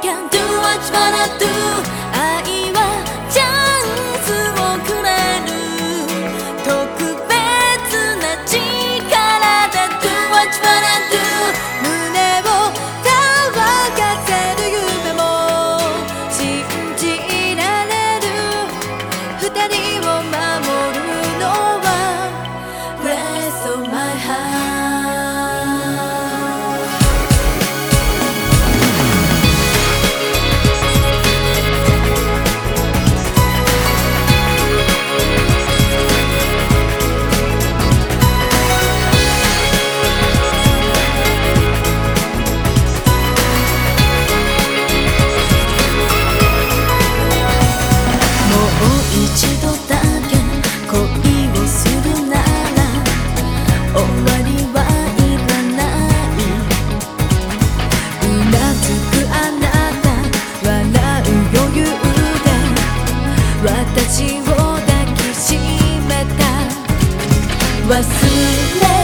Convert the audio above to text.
can do what you wanna do 忘れ